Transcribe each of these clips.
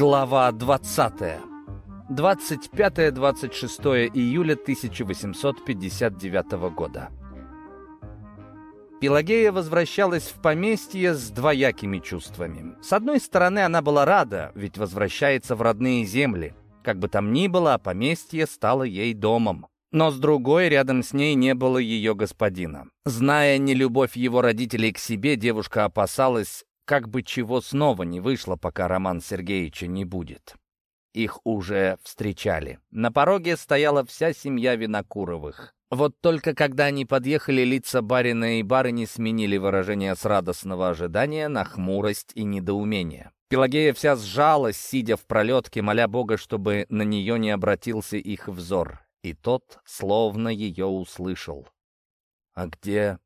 Глава 20. 25-26 июля 1859 года. Пелагея возвращалась в поместье с двоякими чувствами. С одной стороны, она была рада, ведь возвращается в родные земли. Как бы там ни было, поместье стало ей домом. Но с другой, рядом с ней не было ее господина. Зная нелюбовь его родителей к себе, девушка опасалась, как бы чего снова не вышло, пока Роман Сергеевича не будет. Их уже встречали. На пороге стояла вся семья Винокуровых. Вот только когда они подъехали, лица барина и барыни сменили выражение с радостного ожидания на хмурость и недоумение. Пелагея вся сжалась, сидя в пролетке, моля Бога, чтобы на нее не обратился их взор. И тот словно ее услышал. «А где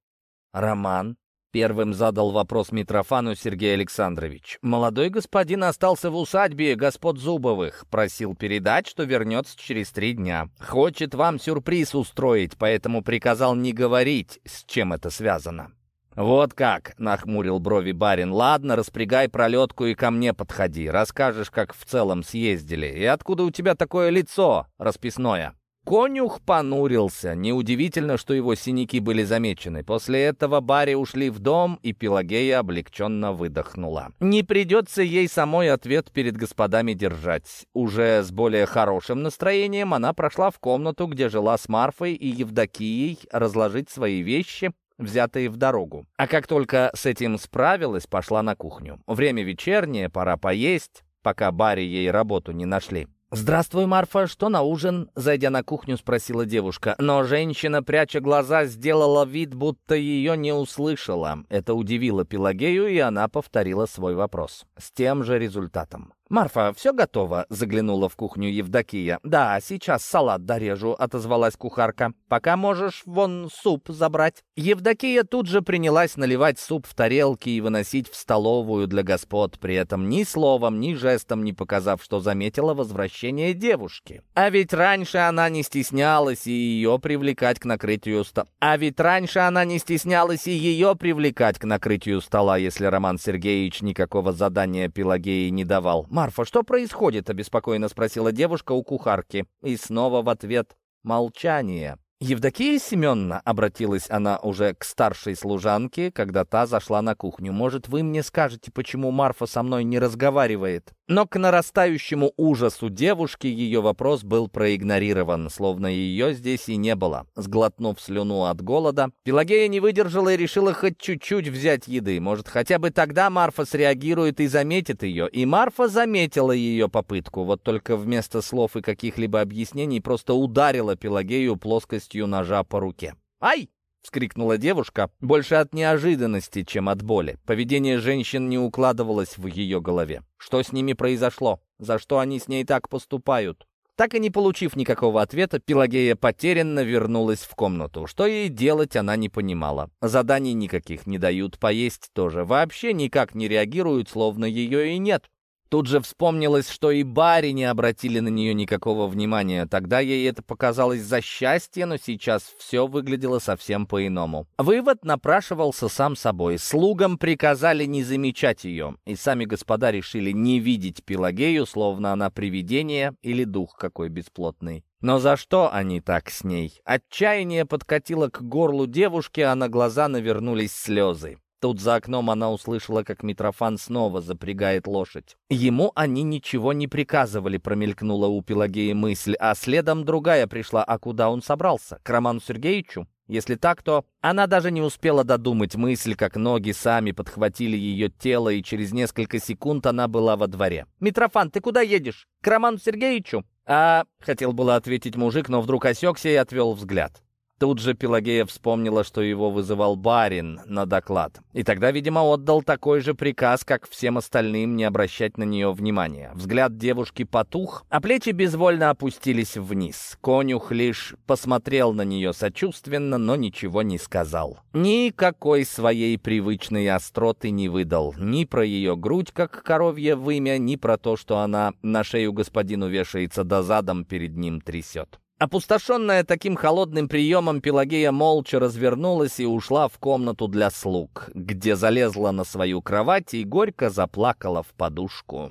Роман?» Первым задал вопрос Митрофану Сергей Александрович. «Молодой господин остался в усадьбе господ Зубовых. Просил передать, что вернется через три дня. Хочет вам сюрприз устроить, поэтому приказал не говорить, с чем это связано». «Вот как!» — нахмурил брови барин. «Ладно, распрягай пролетку и ко мне подходи. Расскажешь, как в целом съездили. И откуда у тебя такое лицо расписное?» Конюх понурился. Неудивительно, что его синяки были замечены. После этого Барри ушли в дом, и Пелагея облегченно выдохнула. Не придется ей самой ответ перед господами держать. Уже с более хорошим настроением она прошла в комнату, где жила с Марфой и Евдокией, разложить свои вещи, взятые в дорогу. А как только с этим справилась, пошла на кухню. Время вечернее, пора поесть, пока Барри ей работу не нашли. «Здравствуй, Марфа, что на ужин?» Зайдя на кухню, спросила девушка. Но женщина, пряча глаза, сделала вид, будто ее не услышала. Это удивило Пелагею, и она повторила свой вопрос. С тем же результатом. «Марфа, все готово?» — заглянула в кухню Евдокия. «Да, сейчас салат дорежу», — отозвалась кухарка. «Пока можешь вон суп забрать». Евдокия тут же принялась наливать суп в тарелки и выносить в столовую для господ, при этом ни словом, ни жестом не показав, что заметила возвращение девушки. А ведь раньше она не стеснялась и ее привлекать к накрытию стола. А ведь раньше она не стеснялась и ее привлекать к накрытию стола, если Роман Сергеевич никакого задания Пелагеи не давал. «Марфа, что происходит?» — обеспокоенно спросила девушка у кухарки. И снова в ответ молчание. «Евдокия Семеновна», — обратилась она уже к старшей служанке, когда та зашла на кухню, «может, вы мне скажете, почему Марфа со мной не разговаривает?» Но к нарастающему ужасу девушки ее вопрос был проигнорирован, словно ее здесь и не было. Сглотнув слюну от голода, Пелагея не выдержала и решила хоть чуть-чуть взять еды. Может, хотя бы тогда Марфа среагирует и заметит ее. И Марфа заметила ее попытку, вот только вместо слов и каких-либо объяснений просто ударила Пелагею плоскостью ножа по руке. «Ай!» — вскрикнула девушка, больше от неожиданности, чем от боли. Поведение женщин не укладывалось в ее голове. Что с ними произошло? За что они с ней так поступают? Так и не получив никакого ответа, Пелагея потерянно вернулась в комнату. Что ей делать, она не понимала. Заданий никаких не дают, поесть тоже. Вообще никак не реагируют, словно ее и нет. Тут же вспомнилось, что и Барри не обратили на нее никакого внимания. Тогда ей это показалось за счастье, но сейчас все выглядело совсем по-иному. Вывод напрашивался сам собой. Слугам приказали не замечать ее, и сами господа решили не видеть Пелагею, словно она привидение или дух какой бесплотный. Но за что они так с ней? Отчаяние подкатило к горлу девушки, а на глаза навернулись слезы. Тут за окном она услышала, как Митрофан снова запрягает лошадь. Ему они ничего не приказывали, промелькнула у Пелагеи мысль, а следом другая пришла, а куда он собрался? К Роману Сергеевичу? Если так, то она даже не успела додумать мысль, как ноги сами подхватили ее тело, и через несколько секунд она была во дворе. «Митрофан, ты куда едешь? К Роману Сергеевичу?» «А...» — хотел было ответить мужик, но вдруг осекся и отвел взгляд. Тут же Пелагея вспомнила, что его вызывал барин на доклад. И тогда, видимо, отдал такой же приказ, как всем остальным не обращать на нее внимания. Взгляд девушки потух, а плечи безвольно опустились вниз. Конюх лишь посмотрел на нее сочувственно, но ничего не сказал. Никакой своей привычной остроты не выдал. Ни про ее грудь, как коровье вымя, ни про то, что она на шею господину вешается да задом перед ним трясет. Опустошенная таким холодным приемом, Пелагея молча развернулась и ушла в комнату для слуг, где залезла на свою кровать и горько заплакала в подушку.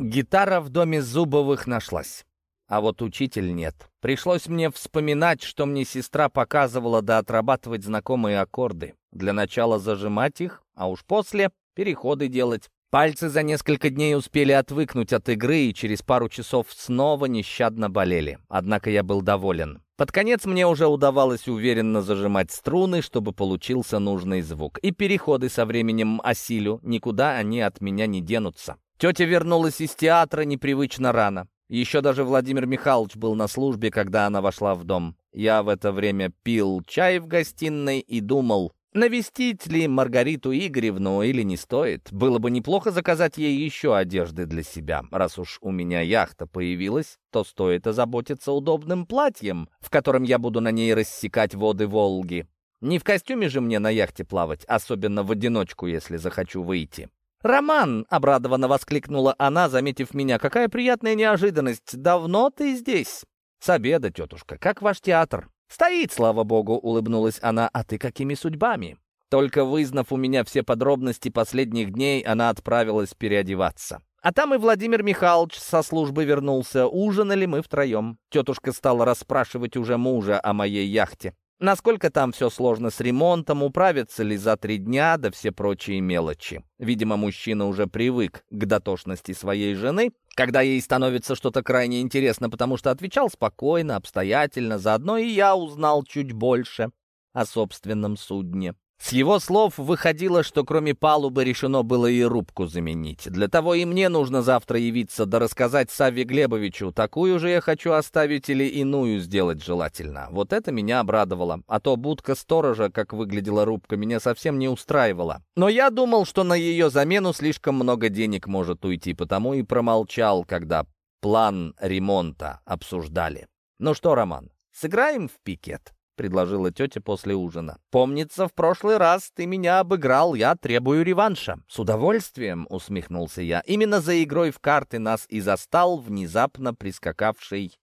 Гитара в доме Зубовых нашлась. А вот учитель нет. Пришлось мне вспоминать, что мне сестра показывала, да отрабатывать знакомые аккорды. Для начала зажимать их, а уж после переходы делать. Пальцы за несколько дней успели отвыкнуть от игры и через пару часов снова нещадно болели. Однако я был доволен. Под конец мне уже удавалось уверенно зажимать струны, чтобы получился нужный звук. И переходы со временем осилю, никуда они от меня не денутся. Тетя вернулась из театра непривычно рано. Еще даже Владимир Михайлович был на службе, когда она вошла в дом. Я в это время пил чай в гостиной и думал, навестить ли Маргариту Игоревну или не стоит. Было бы неплохо заказать ей еще одежды для себя. Раз уж у меня яхта появилась, то стоит озаботиться удобным платьем, в котором я буду на ней рассекать воды Волги. Не в костюме же мне на яхте плавать, особенно в одиночку, если захочу выйти. «Роман!» — обрадованно воскликнула она, заметив меня. «Какая приятная неожиданность! Давно ты здесь?» «С обеда, тетушка. Как ваш театр?» «Стоит, слава богу!» — улыбнулась она. «А ты какими судьбами?» Только вызнав у меня все подробности последних дней, она отправилась переодеваться. А там и Владимир Михайлович со службы вернулся. Ужинали мы втроем. Тетушка стала расспрашивать уже мужа о моей яхте. Насколько там все сложно с ремонтом, управиться ли за три дня, да все прочие мелочи. Видимо, мужчина уже привык к дотошности своей жены, когда ей становится что-то крайне интересно, потому что отвечал спокойно, обстоятельно, заодно и я узнал чуть больше о собственном судне. С его слов выходило, что кроме палубы решено было и рубку заменить. Для того и мне нужно завтра явиться да рассказать Савве Глебовичу, такую же я хочу оставить или иную сделать желательно. Вот это меня обрадовало. А то будка сторожа, как выглядела рубка, меня совсем не устраивала. Но я думал, что на ее замену слишком много денег может уйти, потому и промолчал, когда план ремонта обсуждали. Ну что, Роман, сыграем в пикет? — предложила тетя после ужина. «Помнится, в прошлый раз ты меня обыграл, я требую реванша». «С удовольствием», — усмехнулся я. «Именно за игрой в карты нас и застал внезапно прискакавший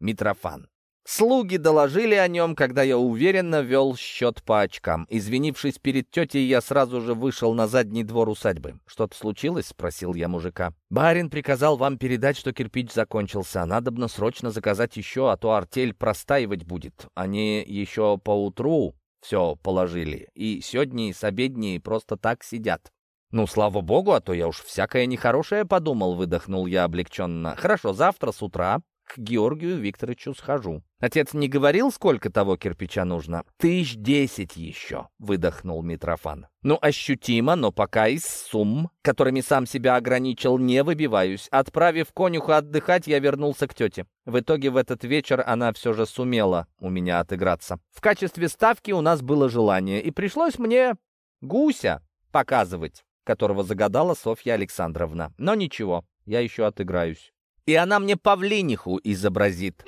Митрофан». Слуги доложили о нем, когда я уверенно вел счет по очкам. Извинившись перед тетей, я сразу же вышел на задний двор усадьбы. «Что-то случилось?» — спросил я мужика. «Барин приказал вам передать, что кирпич закончился. Надобно срочно заказать еще, а то артель простаивать будет. Они еще поутру все положили, и сегодня и с обедней просто так сидят». «Ну, слава богу, а то я уж всякое нехорошее подумал», — выдохнул я облегченно. «Хорошо, завтра с утра к Георгию Викторовичу схожу. Отец не говорил, сколько того кирпича нужно? Тысяч десять еще, выдохнул Митрофан. Ну, ощутимо, но пока из сумм, которыми сам себя ограничил, не выбиваюсь. Отправив конюха отдыхать, я вернулся к тете. В итоге в этот вечер она все же сумела у меня отыграться. В качестве ставки у нас было желание, и пришлось мне гуся показывать, которого загадала Софья Александровна. Но ничего, я еще отыграюсь и она мне павлиниху изобразит.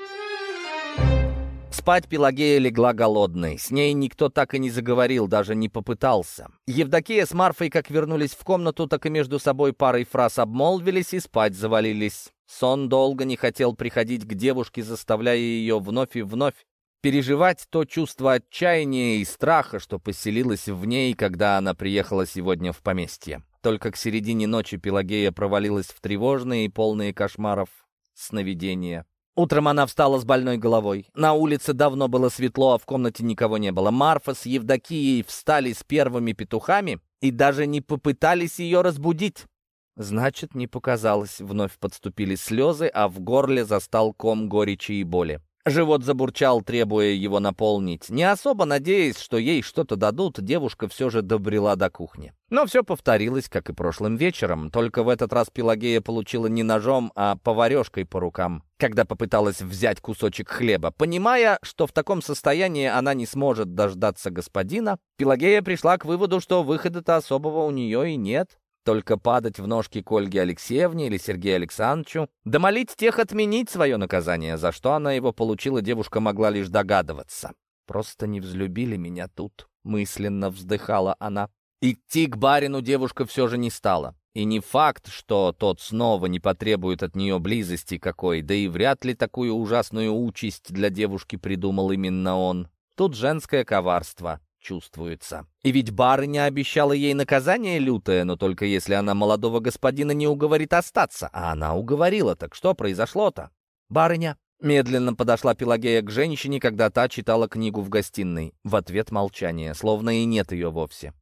Спать Пелагея легла голодной. С ней никто так и не заговорил, даже не попытался. Евдокия с Марфой как вернулись в комнату, так и между собой парой фраз обмолвились и спать завалились. Сон долго не хотел приходить к девушке, заставляя ее вновь и вновь переживать то чувство отчаяния и страха, что поселилось в ней, когда она приехала сегодня в поместье. Только к середине ночи Пелагея провалилась в тревожные и полные кошмаров сновидения. Утром она встала с больной головой. На улице давно было светло, а в комнате никого не было. Марфа с Евдокией встали с первыми петухами и даже не попытались ее разбудить. Значит, не показалось. Вновь подступили слезы, а в горле застал ком горечи и боли. Живот забурчал, требуя его наполнить. Не особо надеясь, что ей что-то дадут, девушка все же добрела до кухни. Но все повторилось, как и прошлым вечером, только в этот раз Пелагея получила не ножом, а поварешкой по рукам, когда попыталась взять кусочек хлеба. Понимая, что в таком состоянии она не сможет дождаться господина, Пелагея пришла к выводу, что выхода-то особого у нее и нет. Только падать в ножки к Ольге Алексеевне или Сергею Александровичу, да молить тех отменить свое наказание, за что она его получила, девушка могла лишь догадываться. «Просто не взлюбили меня тут», — мысленно вздыхала она. Идти к барину девушка все же не стала. И не факт, что тот снова не потребует от нее близости какой, да и вряд ли такую ужасную участь для девушки придумал именно он. Тут женское коварство чувствуется. И ведь барыня обещала ей наказание лютое, но только если она молодого господина не уговорит остаться. А она уговорила, так что произошло-то? Барыня Медленно подошла Пелагея к женщине, когда та читала книгу в гостиной. В ответ молчание, словно и нет ее вовсе.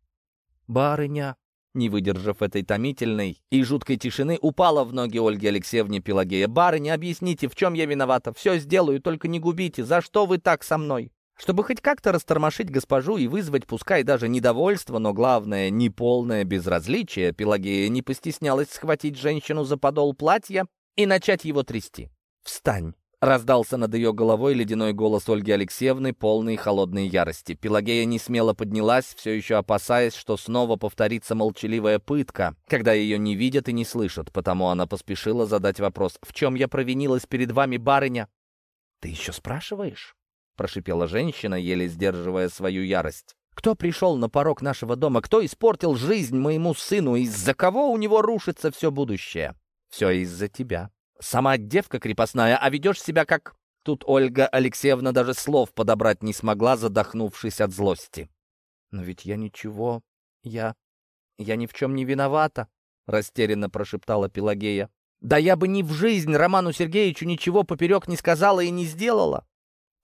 «Барыня», не выдержав этой томительной и жуткой тишины, упала в ноги Ольги Алексеевне Пелагея. «Барыня, объясните, в чем я виновата? Все сделаю, только не губите. За что вы так со мной?» Чтобы хоть как-то растормошить госпожу и вызвать, пускай даже недовольство, но главное, неполное безразличие, Пелагея не постеснялась схватить женщину за подол платья и начать его трясти. «Встань!» Раздался над ее головой ледяной голос Ольги Алексеевны, полный холодной ярости. Пелагея не смело поднялась, все еще опасаясь, что снова повторится молчаливая пытка, когда ее не видят и не слышат, потому она поспешила задать вопрос «В чем я провинилась перед вами, барыня?» «Ты еще спрашиваешь?» — прошипела женщина, еле сдерживая свою ярость. «Кто пришел на порог нашего дома? Кто испортил жизнь моему сыну? Из-за кого у него рушится все будущее?» «Все из-за тебя», Сама девка крепостная, а ведешь себя как...» Тут Ольга Алексеевна даже слов подобрать не смогла, задохнувшись от злости. «Но ведь я ничего... Я... Я ни в чем не виновата», — растерянно прошептала Пелагея. «Да я бы ни в жизнь Роману Сергеевичу ничего поперек не сказала и не сделала».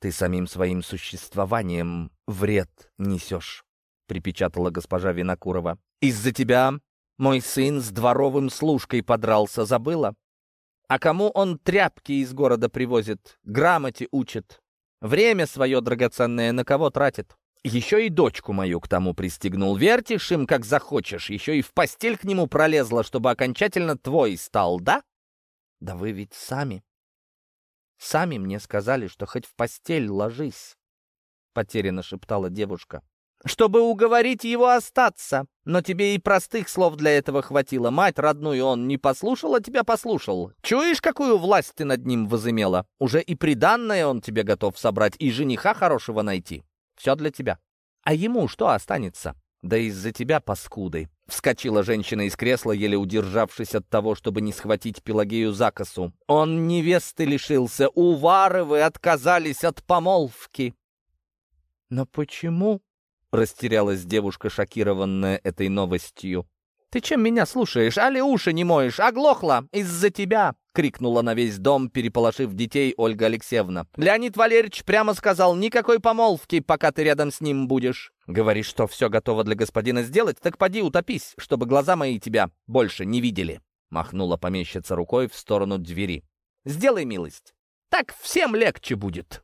«Ты самим своим существованием вред несешь», — припечатала госпожа Винокурова. «Из-за тебя мой сын с дворовым служкой подрался, забыла? А кому он тряпки из города привозит, грамоте учит? Время свое драгоценное на кого тратит? Еще и дочку мою к тому пристегнул. Вертишь им, как захочешь. Еще и в постель к нему пролезла, чтобы окончательно твой стал, да? Да вы ведь сами. Сами мне сказали, что хоть в постель ложись. Потерянно шептала девушка чтобы уговорить его остаться. Но тебе и простых слов для этого хватило. Мать родную он не послушал, а тебя послушал. Чуешь, какую власть ты над ним возымела? Уже и приданное он тебе готов собрать, и жениха хорошего найти. Все для тебя. А ему что останется? Да из-за тебя, паскуды. Вскочила женщина из кресла, еле удержавшись от того, чтобы не схватить Пелагею за косу. Он невесты лишился, Уваровы отказались от помолвки. «Но почему?» Растерялась девушка, шокированная этой новостью. «Ты чем меня слушаешь? Али уши не моешь? Оглохла! Из-за тебя!» — крикнула на весь дом, переполошив детей Ольга Алексеевна. «Леонид Валерьевич прямо сказал, никакой помолвки, пока ты рядом с ним будешь. Говоришь, что все готово для господина сделать, так поди утопись, чтобы глаза мои тебя больше не видели!» — махнула помещица рукой в сторону двери. «Сделай милость, так всем легче будет!»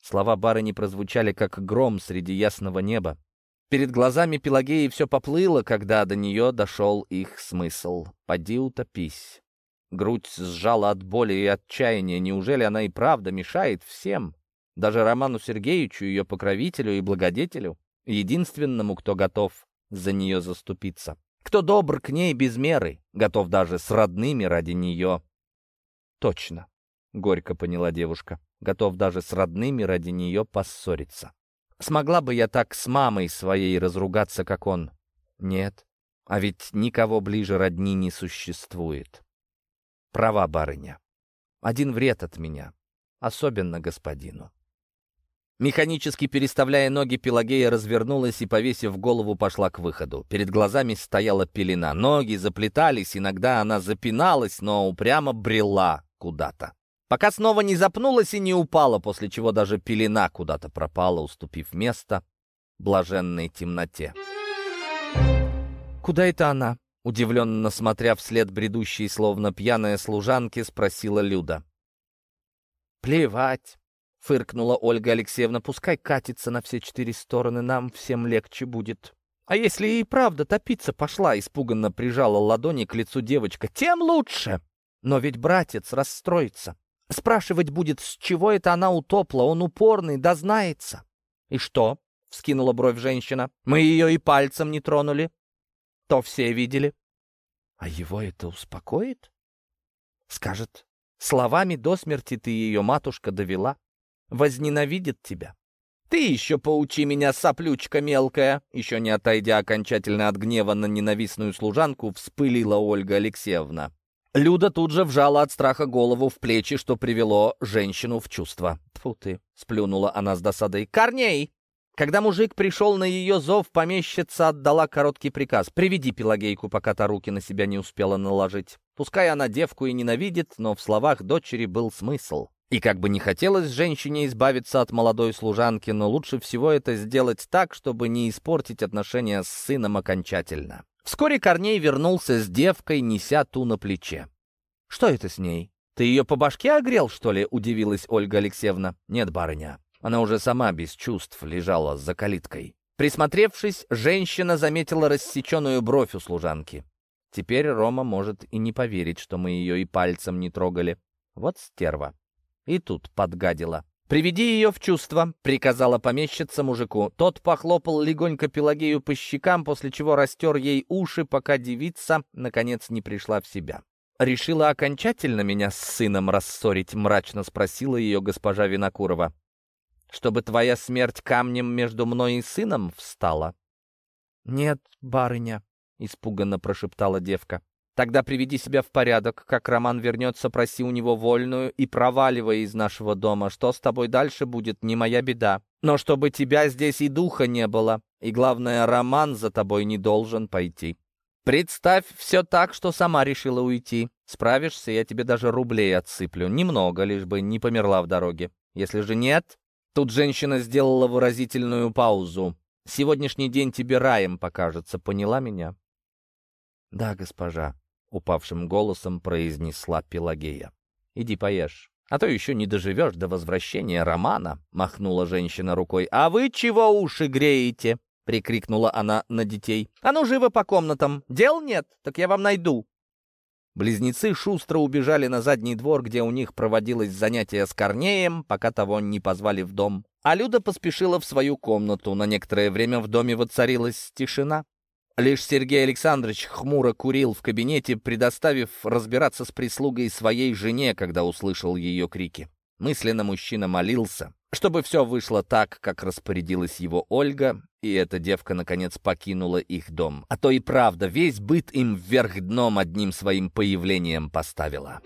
Слова барыни прозвучали, как гром среди ясного неба. Перед глазами Пелагеи все поплыло, когда до нее дошел их смысл. «Поди утопись». Грудь сжала от боли и отчаяния. Неужели она и правда мешает всем? Даже Роману Сергеевичу, ее покровителю и благодетелю? Единственному, кто готов за нее заступиться. Кто добр к ней без меры, готов даже с родными ради нее. Точно, — горько поняла девушка готов даже с родными ради нее поссориться. Смогла бы я так с мамой своей разругаться, как он? Нет, а ведь никого ближе родни не существует. Права, барыня. Один вред от меня, особенно господину. Механически переставляя ноги, Пелагея развернулась и, повесив голову, пошла к выходу. Перед глазами стояла пелена. Ноги заплетались, иногда она запиналась, но упрямо брела куда-то пока снова не запнулась и не упала, после чего даже пелена куда-то пропала, уступив место блаженной темноте. «Куда это она?» Удивленно смотря вслед бредущей, словно пьяная служанки, спросила Люда. «Плевать!» — фыркнула Ольга Алексеевна. «Пускай катится на все четыре стороны, нам всем легче будет». «А если и правда топиться пошла?» — испуганно прижала ладони к лицу девочка. «Тем лучше! Но ведь братец расстроится. Спрашивать будет, с чего это она утопла, он упорный, да знается. «И что?» — вскинула бровь женщина. «Мы ее и пальцем не тронули. То все видели». «А его это успокоит?» «Скажет, словами до смерти ты ее, матушка, довела. Возненавидит тебя. Ты еще поучи меня, соплючка мелкая!» Еще не отойдя окончательно от гнева на ненавистную служанку, вспылила Ольга Алексеевна. Люда тут же вжала от страха голову в плечи, что привело женщину в чувство. Тьфу ты, сплюнула она с досадой. «Корней! Когда мужик пришел на ее зов, помещица отдала короткий приказ. «Приведи Пелагейку, пока та руки на себя не успела наложить». Пускай она девку и ненавидит, но в словах дочери был смысл. И как бы не хотелось женщине избавиться от молодой служанки, но лучше всего это сделать так, чтобы не испортить отношения с сыном окончательно. Вскоре Корней вернулся с девкой, неся ту на плече. «Что это с ней? Ты ее по башке огрел, что ли?» — удивилась Ольга Алексеевна. «Нет, барыня. Она уже сама без чувств лежала за калиткой». Присмотревшись, женщина заметила рассеченную бровь у служанки. Теперь Рома может и не поверить, что мы ее и пальцем не трогали. Вот стерва. И тут подгадила. «Приведи ее в чувство», — приказала помещица мужику. Тот похлопал легонько Пелагею по щекам, после чего растер ей уши, пока девица, наконец, не пришла в себя. «Решила окончательно меня с сыном рассорить?» — мрачно спросила ее госпожа Винокурова. «Чтобы твоя смерть камнем между мной и сыном встала?» «Нет, барыня», — испуганно прошептала девка. Тогда приведи себя в порядок. Как Роман вернется, проси у него вольную и проваливай из нашего дома. Что с тобой дальше будет, не моя беда. Но чтобы тебя здесь и духа не было. И главное, Роман за тобой не должен пойти. Представь все так, что сама решила уйти. Справишься, я тебе даже рублей отсыплю. Немного, лишь бы не померла в дороге. Если же нет... Тут женщина сделала выразительную паузу. «Сегодняшний день тебе раем покажется, поняла меня?» «Да, госпожа», — упавшим голосом произнесла Пелагея. «Иди поешь, а то еще не доживешь до возвращения Романа», — махнула женщина рукой. «А вы чего уши греете?» — прикрикнула она на детей. «А ну, живо по комнатам! Дел нет, так я вам найду!» Близнецы шустро убежали на задний двор, где у них проводилось занятие с Корнеем, пока того не позвали в дом. А Люда поспешила в свою комнату. На некоторое время в доме воцарилась тишина. Лишь Сергей Александрович хмуро курил в кабинете, предоставив разбираться с прислугой своей жене, когда услышал ее крики. Мысленно мужчина молился, чтобы все вышло так, как распорядилась его Ольга, и эта девка, наконец, покинула их дом. А то и правда, весь быт им вверх дном одним своим появлением поставила.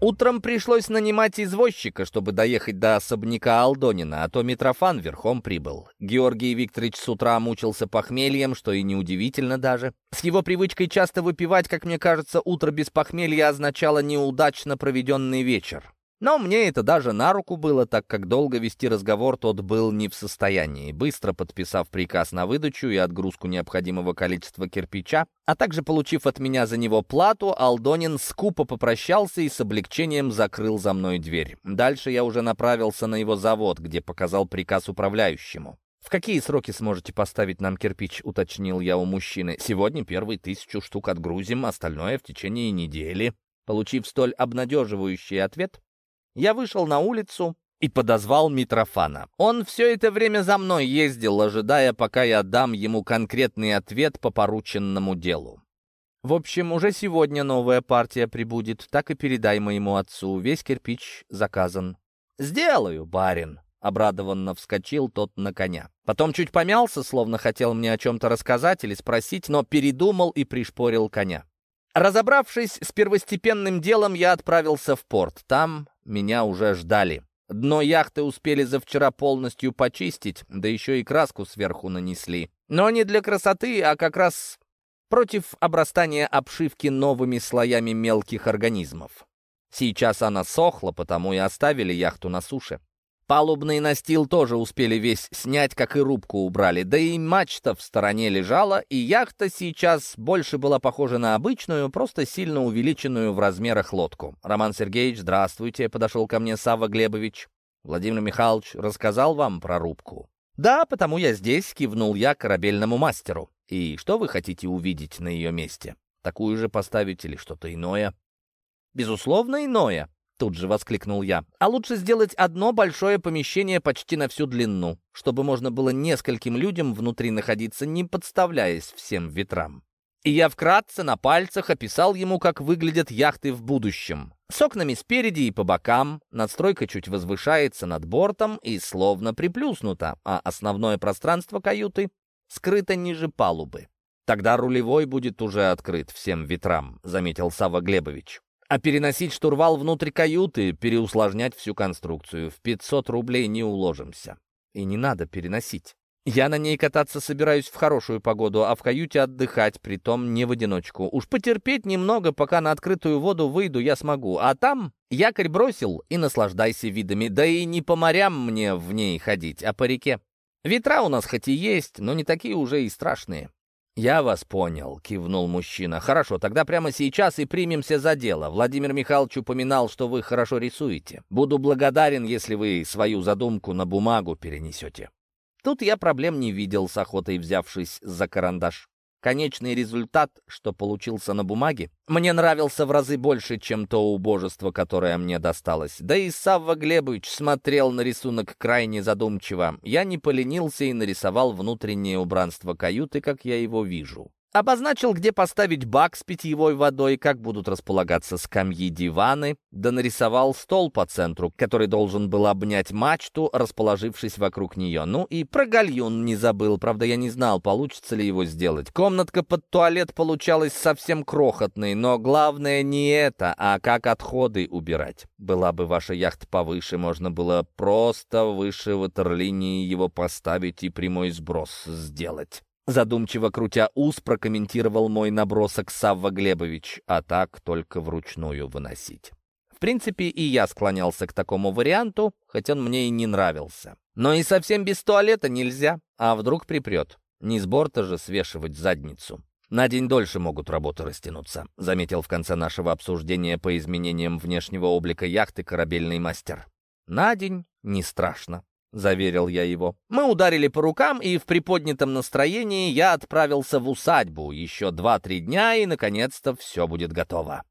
Утром пришлось нанимать извозчика, чтобы доехать до особняка Алдонина, а то Митрофан верхом прибыл. Георгий Викторович с утра мучился похмельем, что и неудивительно даже. С его привычкой часто выпивать, как мне кажется, утро без похмелья означало неудачно проведенный вечер. Но мне это даже на руку было, так как долго вести разговор тот был не в состоянии. Быстро подписав приказ на выдачу и отгрузку необходимого количества кирпича, а также получив от меня за него плату, Алдонин скупо попрощался и с облегчением закрыл за мной дверь. Дальше я уже направился на его завод, где показал приказ управляющему. «В какие сроки сможете поставить нам кирпич?» — уточнил я у мужчины. «Сегодня первые тысячу штук отгрузим, остальное в течение недели». Получив столь обнадеживающий ответ, я вышел на улицу и подозвал Митрофана. Он все это время за мной ездил, ожидая, пока я дам ему конкретный ответ по порученному делу. В общем, уже сегодня новая партия прибудет, так и передай моему отцу, весь кирпич заказан. «Сделаю, барин!» — обрадованно вскочил тот на коня. Потом чуть помялся, словно хотел мне о чем-то рассказать или спросить, но передумал и пришпорил коня. Разобравшись с первостепенным делом, я отправился в порт. Там меня уже ждали. Дно яхты успели за вчера полностью почистить, да еще и краску сверху нанесли. Но не для красоты, а как раз против обрастания обшивки новыми слоями мелких организмов. Сейчас она сохла, потому и оставили яхту на суше. Палубный настил тоже успели весь снять, как и рубку убрали, да и мачта в стороне лежала, и яхта сейчас больше была похожа на обычную, просто сильно увеличенную в размерах лодку. «Роман Сергеевич, здравствуйте», — подошел ко мне Савва Глебович. «Владимир Михайлович рассказал вам про рубку?» «Да, потому я здесь», — кивнул я корабельному мастеру. «И что вы хотите увидеть на ее месте? Такую же поставить или что-то иное?» «Безусловно, иное», Тут же воскликнул я. А лучше сделать одно большое помещение почти на всю длину, чтобы можно было нескольким людям внутри находиться, не подставляясь всем ветрам. И я вкратце на пальцах описал ему, как выглядят яхты в будущем. С окнами спереди и по бокам, надстройка чуть возвышается над бортом и словно приплюснута, а основное пространство каюты скрыто ниже палубы. Тогда рулевой будет уже открыт всем ветрам, заметил Сава Глебович. А переносить штурвал внутрь каюты, переусложнять всю конструкцию. В 500 рублей не уложимся. И не надо переносить. Я на ней кататься собираюсь в хорошую погоду, а в каюте отдыхать, притом не в одиночку. Уж потерпеть немного, пока на открытую воду выйду, я смогу. А там якорь бросил и наслаждайся видами. Да и не по морям мне в ней ходить, а по реке. Ветра у нас хоть и есть, но не такие уже и страшные. «Я вас понял», — кивнул мужчина. «Хорошо, тогда прямо сейчас и примемся за дело. Владимир Михайлович упоминал, что вы хорошо рисуете. Буду благодарен, если вы свою задумку на бумагу перенесете». Тут я проблем не видел, с охотой взявшись за карандаш. Конечный результат, что получился на бумаге, мне нравился в разы больше, чем то убожество, которое мне досталось. Да и Савва Глебович смотрел на рисунок крайне задумчиво. Я не поленился и нарисовал внутреннее убранство каюты, как я его вижу. Обозначил, где поставить бак с питьевой водой, как будут располагаться скамьи, диваны, да нарисовал стол по центру, который должен был обнять мачту, расположившись вокруг нее. Ну и про гальюн не забыл, правда, я не знал, получится ли его сделать. Комнатка под туалет получалась совсем крохотной, но главное не это, а как отходы убирать. Была бы ваша яхта повыше, можно было просто выше ватерлинии его поставить и прямой сброс сделать. Задумчиво крутя ус, прокомментировал мой набросок Савва Глебович, а так только вручную выносить. В принципе, и я склонялся к такому варианту, хоть он мне и не нравился. Но и совсем без туалета нельзя, а вдруг припрет. Не с борта же свешивать задницу. На день дольше могут работы растянуться, заметил в конце нашего обсуждения по изменениям внешнего облика яхты корабельный мастер. На день не страшно. — заверил я его. Мы ударили по рукам, и в приподнятом настроении я отправился в усадьбу. Еще два-три дня, и, наконец-то, все будет готово.